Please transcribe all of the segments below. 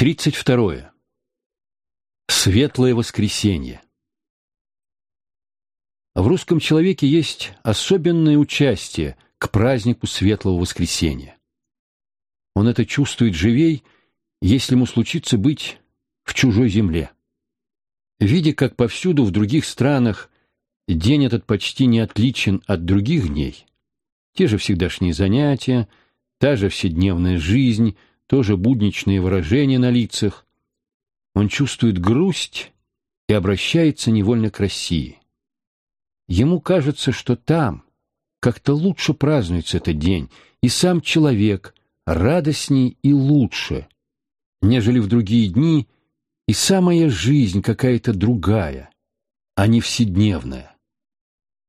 Тридцать второе. Светлое воскресенье. В русском человеке есть особенное участие к празднику Светлого воскресенья. Он это чувствует живей, если ему случится быть в чужой земле. Видя, как повсюду в других странах день этот почти не отличен от других дней, те же всегдашние занятия, та же вседневная жизнь — тоже будничные выражения на лицах. Он чувствует грусть и обращается невольно к России. Ему кажется, что там как-то лучше празднуется этот день, и сам человек радостней и лучше, нежели в другие дни, и самая жизнь какая-то другая, а не вседневная.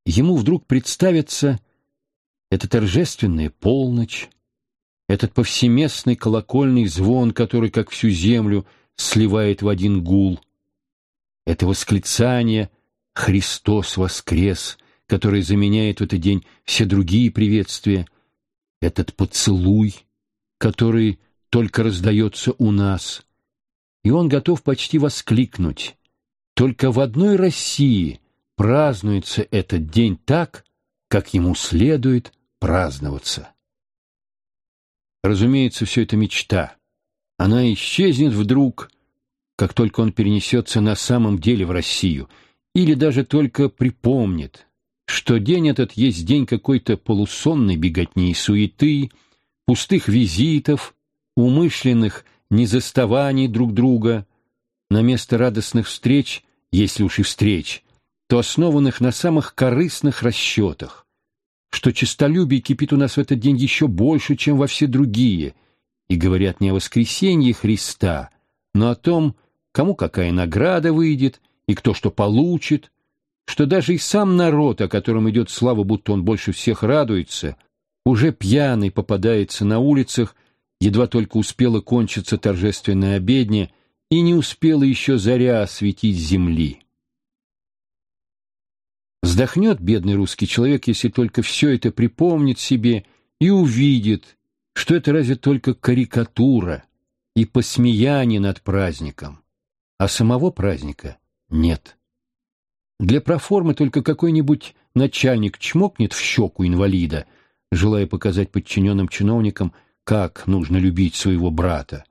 Ему вдруг представится эта торжественная полночь, этот повсеместный колокольный звон, который, как всю землю, сливает в один гул, это восклицание «Христос воскрес», которое заменяет в этот день все другие приветствия, этот поцелуй, который только раздается у нас, и он готов почти воскликнуть. Только в одной России празднуется этот день так, как ему следует праздноваться. Разумеется, все это мечта. Она исчезнет вдруг, как только он перенесется на самом деле в Россию, или даже только припомнит, что день этот есть день какой-то полусонной беготни и суеты, пустых визитов, умышленных незаставаний друг друга, на место радостных встреч, если уж и встреч, то основанных на самых корыстных расчетах, что честолюбие кипит у нас в этот день еще больше, чем во все другие, и говорят не о воскресенье Христа, но о том, кому какая награда выйдет и кто что получит, что даже и сам народ, о котором идет слава, будто он больше всех радуется, уже пьяный попадается на улицах, едва только успела кончиться торжественная обедня, и не успела еще заря осветить земли. Вздохнет бедный русский человек, если только все это припомнит себе и увидит, что это разве только карикатура и посмеяние над праздником, а самого праздника нет. Для проформы только какой-нибудь начальник чмокнет в щеку инвалида, желая показать подчиненным чиновникам, как нужно любить своего брата.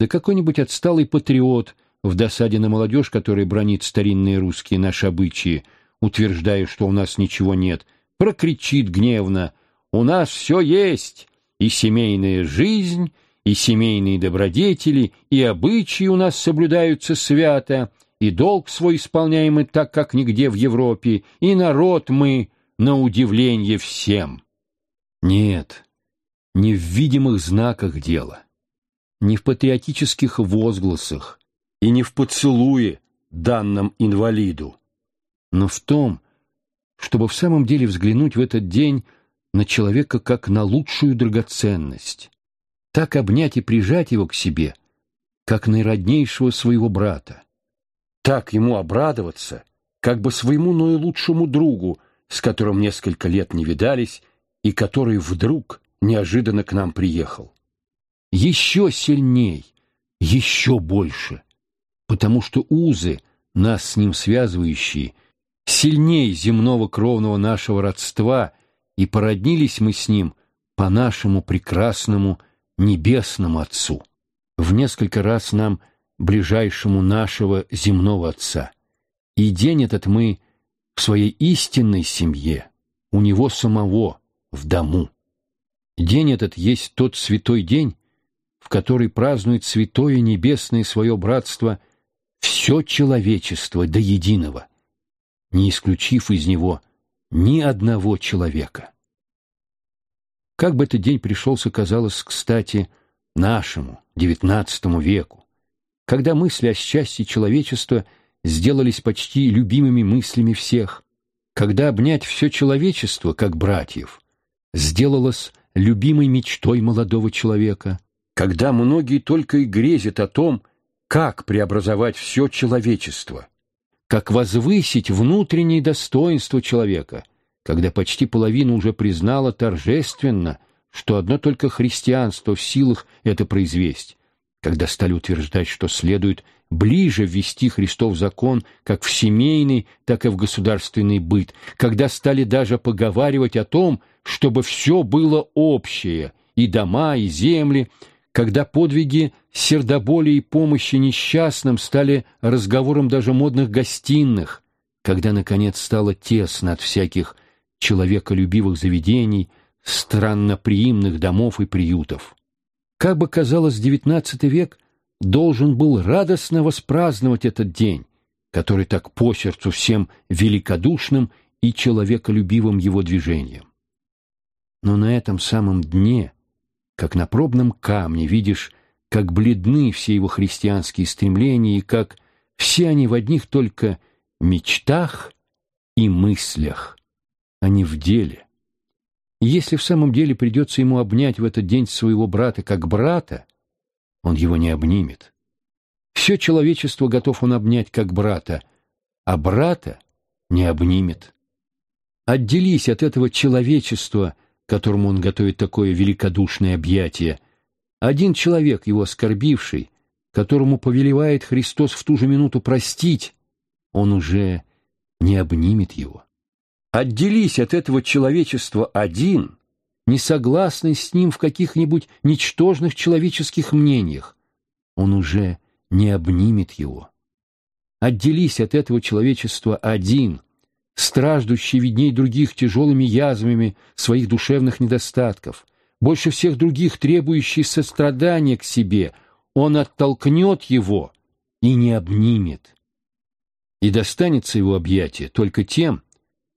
Да какой-нибудь отсталый патриот в досаде на молодежь, который бронит старинные русские наши обычаи, утверждая, что у нас ничего нет, прокричит гневно. «У нас все есть, и семейная жизнь, и семейные добродетели, и обычаи у нас соблюдаются свято, и долг свой исполняемый так, как нигде в Европе, и народ мы на удивление всем». Нет, не в видимых знаках дело, не в патриотических возгласах и не в поцелуе данном инвалиду но в том, чтобы в самом деле взглянуть в этот день на человека как на лучшую драгоценность, так обнять и прижать его к себе, как наироднейшего своего брата, так ему обрадоваться, как бы своему наилучшему другу, с которым несколько лет не видались и который вдруг неожиданно к нам приехал. Еще сильней, еще больше, потому что узы, нас с ним связывающие, сильней земного кровного нашего родства, и породнились мы с ним по нашему прекрасному небесному Отцу, в несколько раз нам ближайшему нашего земного Отца. И день этот мы в своей истинной семье, у Него самого, в дому. День этот есть тот святой день, в который празднует святое небесное свое братство все человечество до единого — не исключив из него ни одного человека. Как бы этот день пришелся, казалось, кстати, нашему, девятнадцатому веку, когда мысли о счастье человечества сделались почти любимыми мыслями всех, когда обнять все человечество, как братьев, сделалось любимой мечтой молодого человека, когда многие только и грезят о том, как преобразовать все человечество — как возвысить внутреннее достоинство человека, когда почти половина уже признала торжественно, что одно только христианство в силах это произвести, когда стали утверждать, что следует ближе ввести Христов закон как в семейный, так и в государственный быт, когда стали даже поговаривать о том, чтобы все было общее, и дома, и земли, когда подвиги сердоболия и помощи несчастным стали разговором даже модных гостиных, когда, наконец, стало тесно от всяких человеколюбивых заведений, странноприимных домов и приютов. Как бы казалось, XIX век должен был радостно воспраздновать этот день, который так по сердцу всем великодушным и человеколюбивым его движением. Но на этом самом дне, как на пробном камне, видишь, как бледны все его христианские стремления и как все они в одних только мечтах и мыслях, а не в деле. И если в самом деле придется ему обнять в этот день своего брата как брата, он его не обнимет. Все человечество готов он обнять как брата, а брата не обнимет. Отделись от этого человечества, которому он готовит такое великодушное объятие. Один человек, его оскорбивший, которому повелевает Христос в ту же минуту простить, он уже не обнимет его. Отделись от этого человечества один, не согласный с ним в каких-нибудь ничтожных человеческих мнениях, он уже не обнимет его. Отделись от этого человечества один, страждущий видней других тяжелыми язвами своих душевных недостатков, больше всех других требующий сострадания к себе, он оттолкнет его и не обнимет. И достанется его объятие только тем,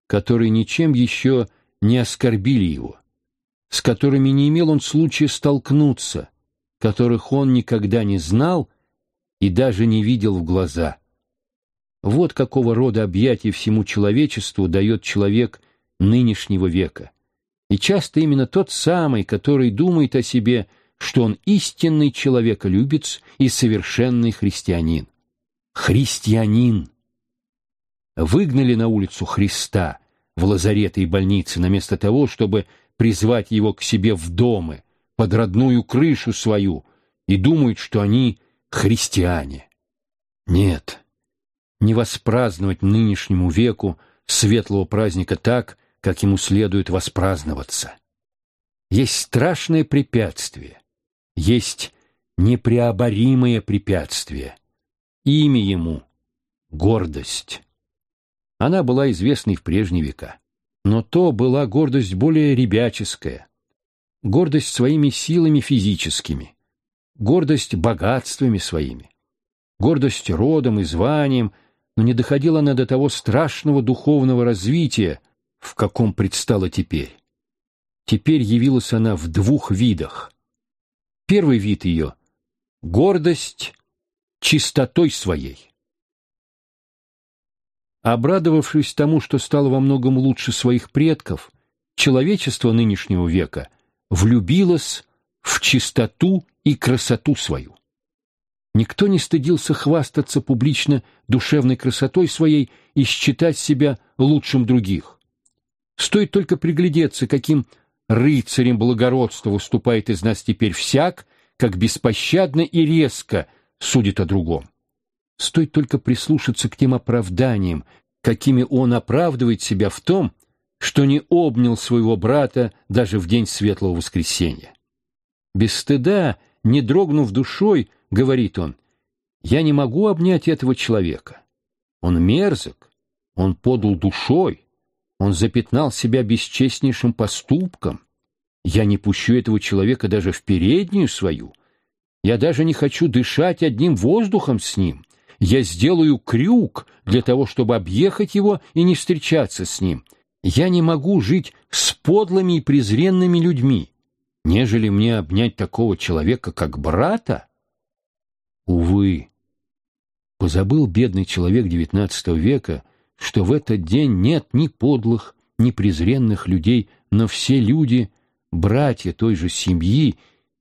которые ничем еще не оскорбили его, с которыми не имел он случая столкнуться, которых он никогда не знал и даже не видел в глаза. Вот какого рода объятий всему человечеству дает человек нынешнего века. И часто именно тот самый, который думает о себе, что он истинный человеколюбец и совершенный христианин. Христианин! выгнали на улицу Христа в лазареты и больницы, вместо того, чтобы призвать его к себе в домы, под родную крышу свою, и думают, что они христиане. Нет, не воспраздновать нынешнему веку светлого праздника так, как ему следует воспраздноваться. Есть страшное препятствие, есть непреоборимое препятствие. Имя ему — гордость. Она была известной в прежние века. Но то была гордость более ребяческая, гордость своими силами физическими, гордость богатствами своими, гордость родом и званием, но не доходила она до того страшного духовного развития, в каком предстала теперь. Теперь явилась она в двух видах. Первый вид ее — гордость чистотой своей. Обрадовавшись тому, что стало во многом лучше своих предков, человечество нынешнего века влюбилось в чистоту и красоту свою. Никто не стыдился хвастаться публично душевной красотой своей и считать себя лучшим других. Стоит только приглядеться, каким рыцарем благородства выступает из нас теперь всяк, как беспощадно и резко судит о другом. Стоит только прислушаться к тем оправданиям, какими он оправдывает себя в том, что не обнял своего брата даже в день Светлого Воскресенья. Без стыда, не дрогнув душой, говорит он, «Я не могу обнять этого человека. Он мерзок, он подал душой, он запятнал себя бесчестнейшим поступком. Я не пущу этого человека даже в переднюю свою. Я даже не хочу дышать одним воздухом с ним я сделаю крюк для того, чтобы объехать его и не встречаться с ним. Я не могу жить с подлыми и презренными людьми, нежели мне обнять такого человека, как брата. Увы, позабыл бедный человек XIX века, что в этот день нет ни подлых, ни презренных людей, но все люди — братья той же семьи,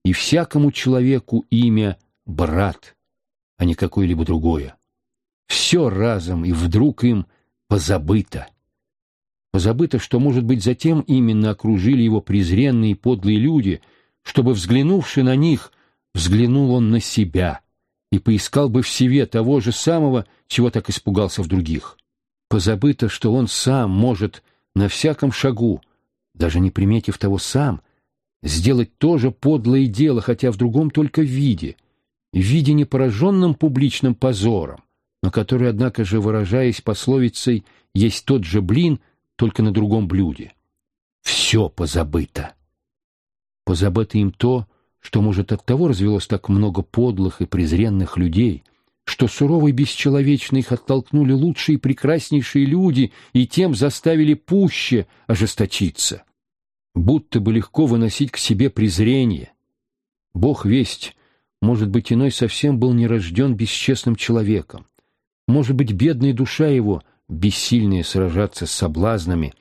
и всякому человеку имя — брат а не какое-либо другое. Все разом и вдруг им позабыто. Позабыто, что, может быть, затем именно окружили его презренные и подлые люди, чтобы, взглянувши на них, взглянул он на себя и поискал бы в себе того же самого, чего так испугался в других. Позабыто, что он сам может на всяком шагу, даже не приметив того сам, сделать то же подлое дело, хотя в другом только виде, в виде не пораженным публичным позором, но который, однако же, выражаясь пословицей, есть тот же блин, только на другом блюде. Все позабыто. Позабыто им то, что, может, от того развелось так много подлых и презренных людей, что суровые бесчеловечно их оттолкнули лучшие и прекраснейшие люди и тем заставили пуще ожесточиться. Будто бы легко выносить к себе презрение. Бог весть, может быть, иной совсем был не рожден бесчестным человеком. Может быть, бедная душа его, бессильная сражаться с соблазнами,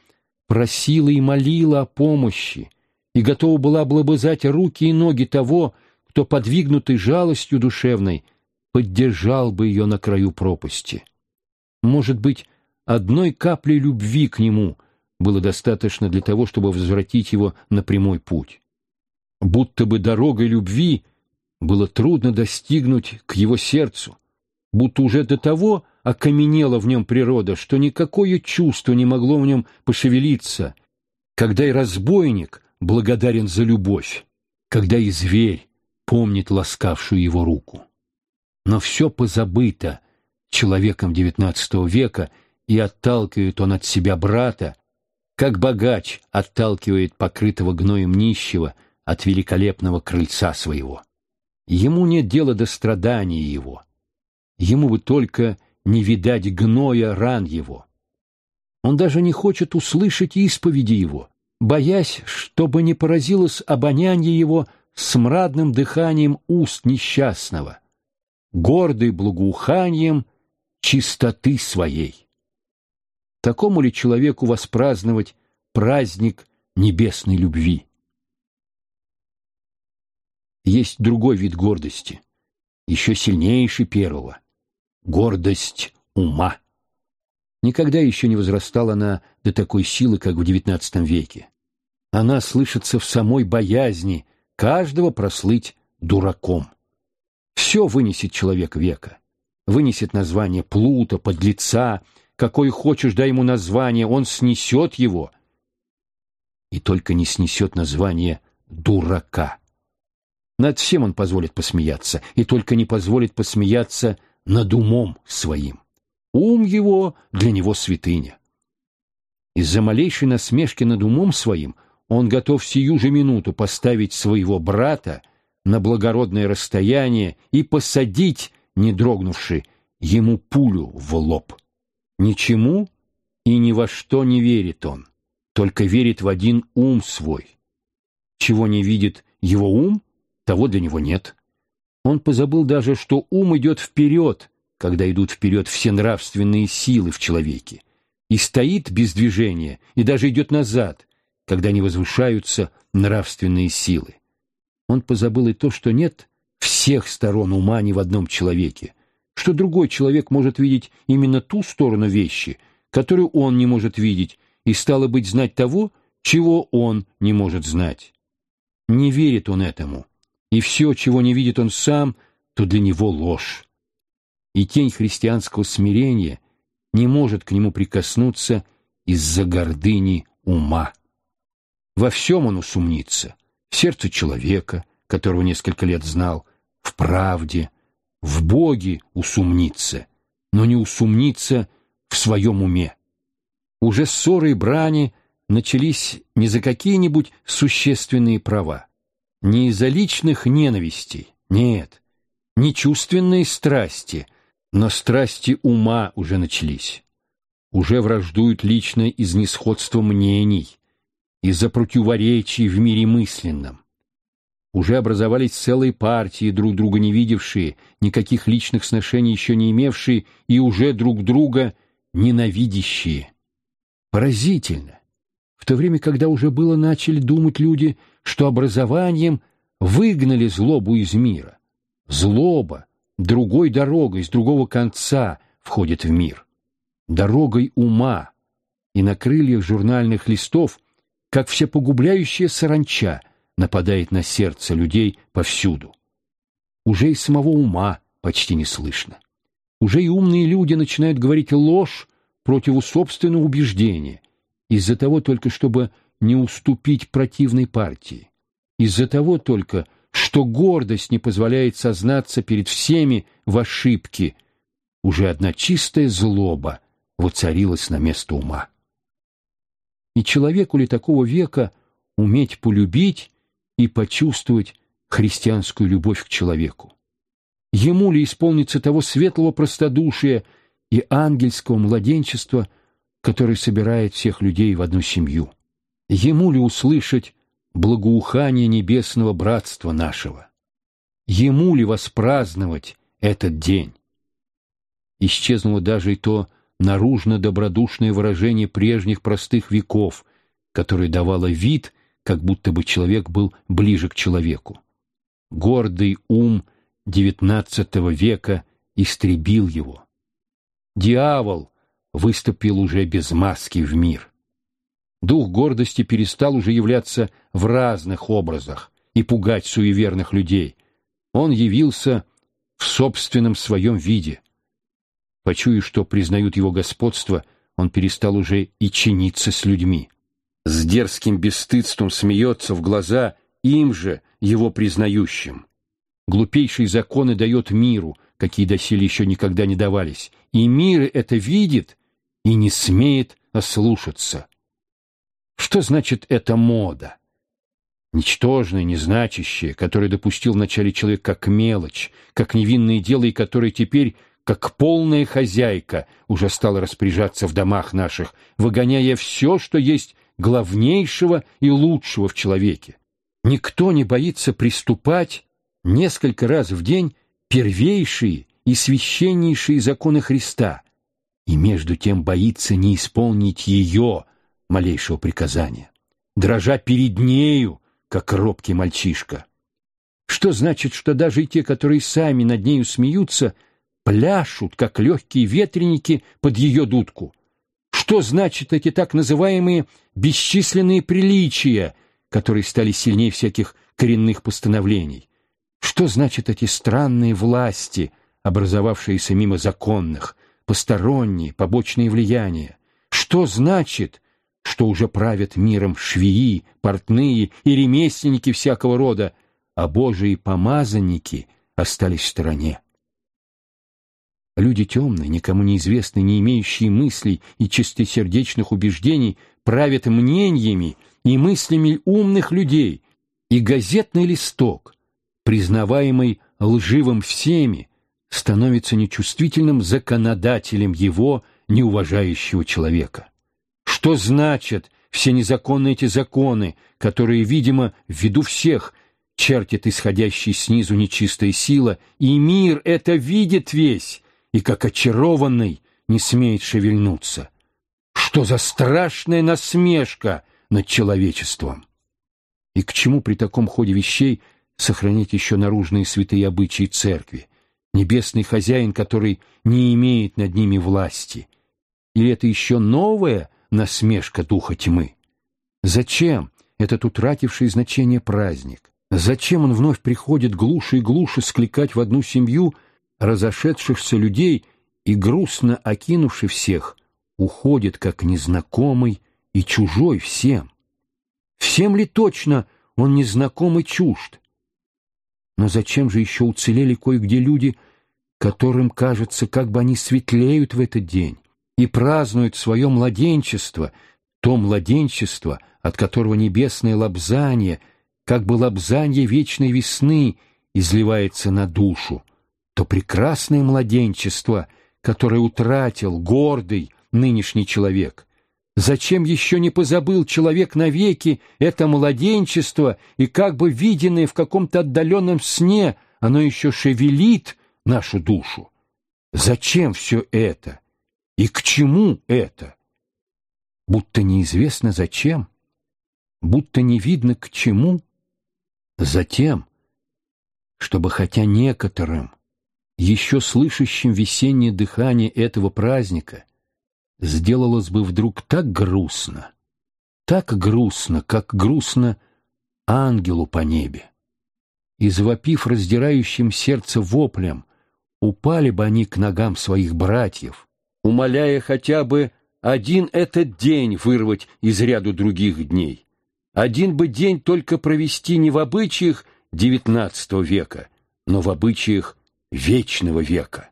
просила и молила о помощи, и готова была облобызать руки и ноги того, кто, подвигнутый жалостью душевной, поддержал бы ее на краю пропасти. Может быть, одной капли любви к нему было достаточно для того, чтобы возвратить его на прямой путь. Будто бы дорогой любви было трудно достигнуть к его сердцу, будто уже до того окаменела в нем природа, что никакое чувство не могло в нем пошевелиться, когда и разбойник благодарен за любовь, когда и зверь помнит ласкавшую его руку. Но все позабыто человеком XIX века, и отталкивает он от себя брата, как богач отталкивает покрытого гноем нищего от великолепного крыльца своего. Ему нет дела до страдания его. Ему бы только не видать гноя ран его. Он даже не хочет услышать исповеди его, боясь, чтобы не поразилось обоняние его смрадным дыханием уст несчастного, гордый благоуханием чистоты своей. Такому ли человеку воспраздновать праздник небесной любви? Есть другой вид гордости, еще сильнейший первого — гордость ума. Никогда еще не возрастала она до такой силы, как в XIX веке. Она слышится в самой боязни каждого прослыть дураком. Все вынесет человек века. Вынесет название плута, подлеца, какой хочешь, дай ему название, он снесет его. И только не снесет название дурака. Над всем он позволит посмеяться, и только не позволит посмеяться над умом своим. Ум его для него святыня. Из-за малейшей насмешки над умом своим он готов сию же минуту поставить своего брата на благородное расстояние и посадить, не дрогнувши, ему пулю в лоб. Ничему и ни во что не верит он, только верит в один ум свой. Чего не видит его ум, того для него нет. Он позабыл даже, что ум идет вперед, когда идут вперед все нравственные силы в человеке, и стоит без движения, и даже идет назад, когда не возвышаются нравственные силы. Он позабыл и то, что нет всех сторон ума ни в одном человеке, что другой человек может видеть именно ту сторону вещи, которую он не может видеть, и стало быть знать того, чего он не может знать. Не верит он этому, и все, чего не видит он сам, то для него ложь и тень христианского смирения не может к нему прикоснуться из-за гордыни ума. Во всем он усомнится, в сердце человека, которого несколько лет знал, в правде, в Боге усомнится, но не усомнится в своем уме. Уже ссоры и брани начались не за какие-нибудь существенные права, не из-за личных ненавистей, нет, не чувственные страсти, но страсти ума уже начались. Уже враждуют личное изнесходство мнений из-за противоречий в мире мысленном. Уже образовались целые партии, друг друга не видевшие, никаких личных сношений еще не имевшие и уже друг друга ненавидящие. Поразительно! В то время, когда уже было начали думать люди, что образованием выгнали злобу из мира. Злоба, другой дорогой, с другого конца входит в мир. Дорогой ума. И на крыльях журнальных листов, как всепогубляющая саранча, нападает на сердце людей повсюду. уже и самого ума почти не слышно. Уже и умные люди начинают говорить ложь против собственного убеждения, из-за того только, чтобы не уступить противной партии, из-за того только, что гордость не позволяет сознаться перед всеми в ошибке, уже одна чистая злоба воцарилась на место ума. И человеку ли такого века уметь полюбить и почувствовать христианскую любовь к человеку? Ему ли исполнится того светлого простодушия и ангельского младенчества, который собирает всех людей в одну семью? Ему ли услышать благоухание небесного братства нашего? Ему ли воспраздновать этот день? Исчезнуло даже и то наружно-добродушное выражение прежних простых веков, которое давало вид, как будто бы человек был ближе к человеку. Гордый ум XIX века истребил его. Дьявол выступил уже без маски в мир. Дух гордости перестал уже являться в разных образах и пугать суеверных людей. Он явился в собственном своем виде. Почуяв, что признают его господство, он перестал уже и чиниться с людьми. С дерзким бесстыдством смеется в глаза им же, его признающим. Глупейшие законы дает миру, какие доселе еще никогда не давались, и мир это видит и не смеет ослушаться. Что значит эта мода? Ничтожное, незначащее, которое допустил вначале человек как мелочь, как невинное дело, и которое теперь как полная хозяйка, уже стала распоряжаться в домах наших, выгоняя все, что есть главнейшего и лучшего в человеке. Никто не боится приступать несколько раз в день первейшие и священнейшие законы Христа, и между тем боится не исполнить ее, малейшего приказания, дрожа перед нею, как робкий мальчишка. Что значит, что даже те, которые сами над нею смеются, пляшут, как легкие ветреники под ее дудку. Что значит эти так называемые бесчисленные приличия, которые стали сильнее всяких коренных постановлений? Что значит эти странные власти, образовавшиеся мимо законных, посторонние, побочные влияния? Что значит, что уже правят миром швеи, портные и ремесленники всякого рода, а божьи помазанники остались в стороне? Люди темные, никому неизвестные, не имеющие мыслей и чистосердечных убеждений, правят мнениями и мыслями умных людей, и газетный листок, признаваемый лживым всеми, становится нечувствительным законодателем его неуважающего человека. Что значат все незаконные эти законы, которые, видимо, ввиду всех чертит исходящий снизу нечистая сила, и мир это видит весь, и, как очарованный, не смеет шевельнуться. Что за страшная насмешка над человечеством! И к чему при таком ходе вещей сохранить еще наружные святые обычаи церкви, небесный хозяин, который не имеет над ними власти? Или это еще новая насмешка духа тьмы? Зачем этот утративший значение праздник? Зачем он вновь приходит глуше и глуше скликать в одну семью разошедшихся людей и, грустно окинувши всех, уходит как незнакомый и чужой всем. Всем ли точно он незнакомый чужд? Но зачем же еще уцелели кое-где люди, которым кажется, как бы они светлеют в этот день и празднуют свое младенчество, то младенчество, от которого небесное лобзание, как бы лобзание вечной весны, изливается на душу, то прекрасное младенчество, которое утратил гордый нынешний человек. Зачем еще не позабыл человек навеки это младенчество, и как бы виденное в каком-то отдаленном сне, оно еще шевелит нашу душу? Зачем все это? И к чему это? Будто неизвестно зачем, будто не видно к чему. Затем, чтобы хотя некоторым еще слышащим весеннее дыхание этого праздника, сделалось бы вдруг так грустно, так грустно, как грустно ангелу по небе. и, завопив раздирающим сердце воплем, упали бы они к ногам своих братьев, умоляя хотя бы один этот день вырвать из ряду других дней, один бы день только провести не в обычаях XIX века, но в обычаях вечного века.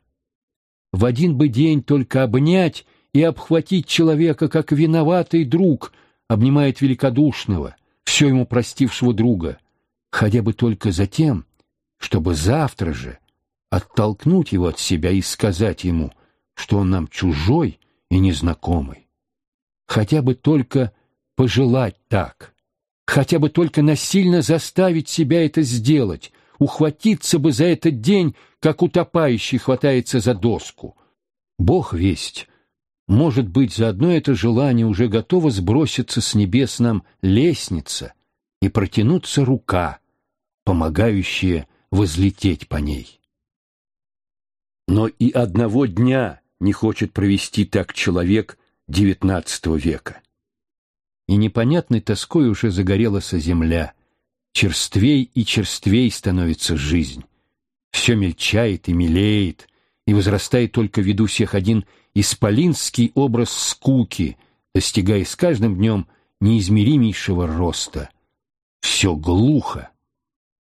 В один бы день только обнять и обхватить человека, как виноватый друг обнимает великодушного, все ему простившего друга, хотя бы только за тем, чтобы завтра же оттолкнуть его от себя и сказать ему, что он нам чужой и незнакомый. Хотя бы только пожелать так, хотя бы только насильно заставить себя это сделать, ухватиться бы за этот день, как утопающий хватается за доску. Бог весть, может быть, за одно это желание уже готова сброситься с небес нам лестница и протянуться рука, помогающая возлететь по ней. Но и одного дня не хочет провести так человек девятнадцатого века. И непонятной тоской уже загорелась земля, черствей и черствей становится жизнь. Все мельчает и мелеет, и возрастает только в виду всех один исполинский образ скуки, достигая с каждым днем неизмеримейшего роста. Все глухо,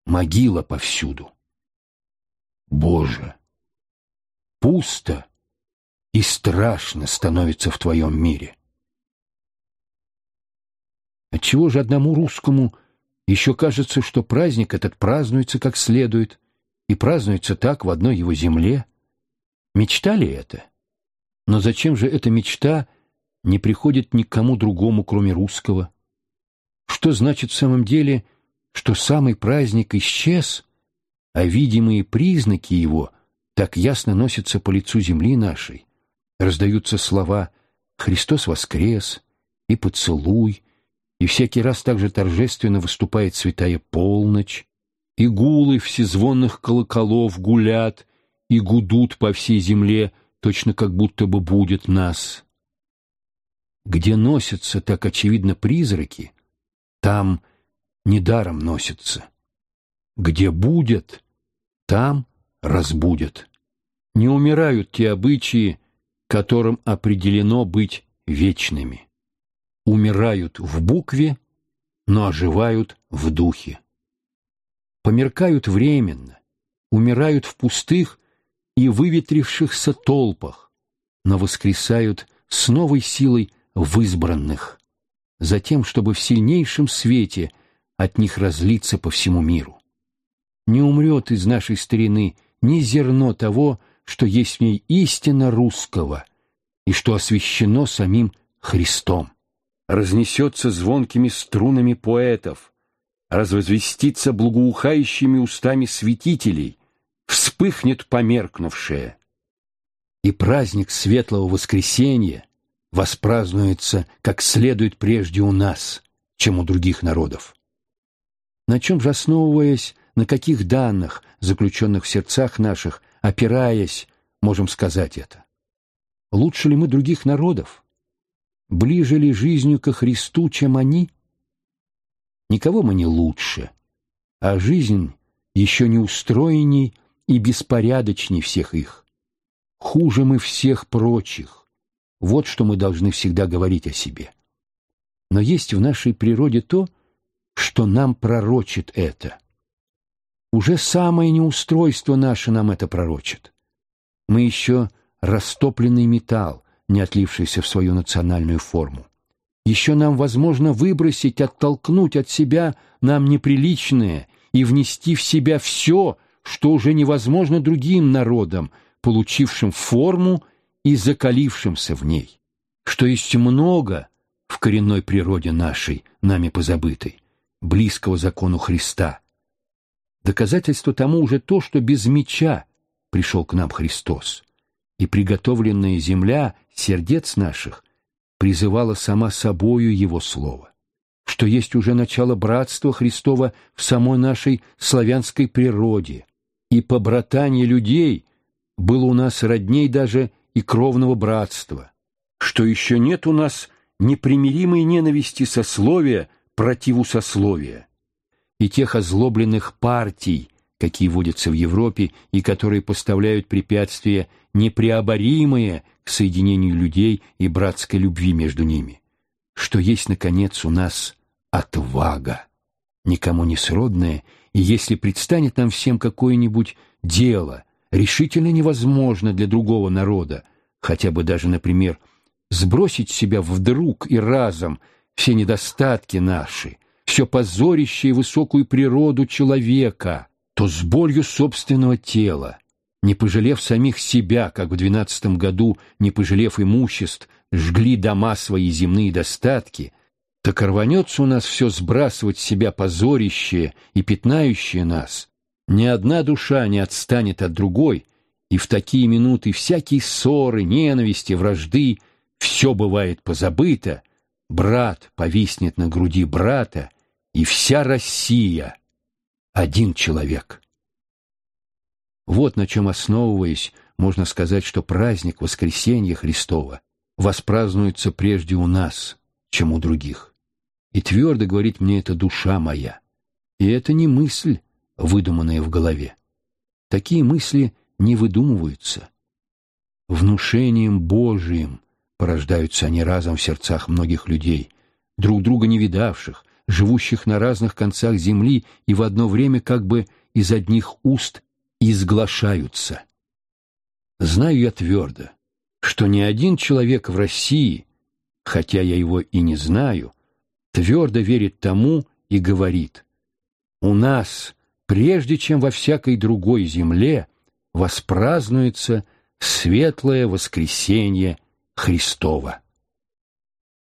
могила повсюду. Боже! Пусто и страшно становится в твоем мире. Отчего же одному русскому еще кажется, что праздник этот празднуется как следует, и празднуется так в одной его земле? Мечта ли это? Но зачем же эта мечта не приходит ни к кому другому, кроме русского? Что значит в самом деле, что самый праздник исчез, а видимые признаки его так ясно носятся по лицу земли нашей? Раздаются слова «Христос воскрес» и «Поцелуй», и всякий раз также торжественно выступает святая полночь, и гулы всезвонных колоколов гулят и гудут по всей земле, точно как будто бы будет нас. Где носятся так очевидно призраки, там недаром носятся. Где будет, там разбудят. Не умирают те обычаи, которым определено быть вечными умирают в букве, но оживают в духе. Померкают временно, умирают в пустых и выветрившихся толпах, но воскресают с новой силой в избранных, затем, чтобы в сильнейшем свете от них разлиться по всему миру. Не умрет из нашей старины ни зерно того, что есть в ней истина русского и что освящено самим Христом разнесется звонкими струнами поэтов, развозвестится благоухающими устами святителей, вспыхнет померкнувшее. И праздник Светлого Воскресения воспразднуется как следует прежде у нас, чем у других народов. На чем же основываясь, на каких данных, заключенных в сердцах наших, опираясь, можем сказать это? Лучше ли мы других народов? Ближе ли жизнью ко Христу, чем они? Никого мы не лучше, а жизнь еще не устроенней и беспорядочней всех их. Хуже мы всех прочих. Вот что мы должны всегда говорить о себе. Но есть в нашей природе то, что нам пророчит это. Уже самое неустройство наше нам это пророчит. Мы еще растопленный металл, не отлившийся в свою национальную форму. Еще нам возможно выбросить, оттолкнуть от себя нам неприличное и внести в себя все, что уже невозможно другим народам, получившим форму и закалившимся в ней. Что есть много в коренной природе нашей, нами позабытой, близкого закону Христа. Доказательство тому уже то, что без меча пришел к нам Христос и приготовленная земля сердец наших призывала сама собою Его Слово, что есть уже начало братства Христова в самой нашей славянской природе, и побратание людей было у нас родней даже и кровного братства, что еще нет у нас непримиримой ненависти сословия противу сословия, и тех озлобленных партий, какие водятся в Европе и которые поставляют препятствия непреоборимые к соединению людей и братской любви между ними. Что есть, наконец, у нас отвага, никому не сродная, и если предстанет нам всем какое-нибудь дело, решительно невозможно для другого народа, хотя бы даже, например, сбросить с себя вдруг и разом все недостатки наши, все позорище и высокую природу человека — то с болью собственного тела, не пожалев самих себя, как в двенадцатом году, не пожалев имуществ, жгли дома свои земные достатки, так рванется у нас все сбрасывать с себя позорящее и пятнающее нас. Ни одна душа не отстанет от другой, и в такие минуты всякие ссоры, ненависти, вражды, все бывает позабыто, брат повиснет на груди брата, и вся Россия — один человек. Вот на чем основываясь, можно сказать, что праздник Воскресения Христова воспразднуется прежде у нас, чем у других. И твердо говорит мне это душа моя. И это не мысль, выдуманная в голове. Такие мысли не выдумываются. Внушением Божиим порождаются они разом в сердцах многих людей, друг друга не видавших, живущих на разных концах земли и в одно время как бы из одних уст изглашаются. Знаю я твердо, что ни один человек в России, хотя я его и не знаю, твердо верит тому и говорит, «У нас, прежде чем во всякой другой земле, воспразднуется светлое воскресенье Христова».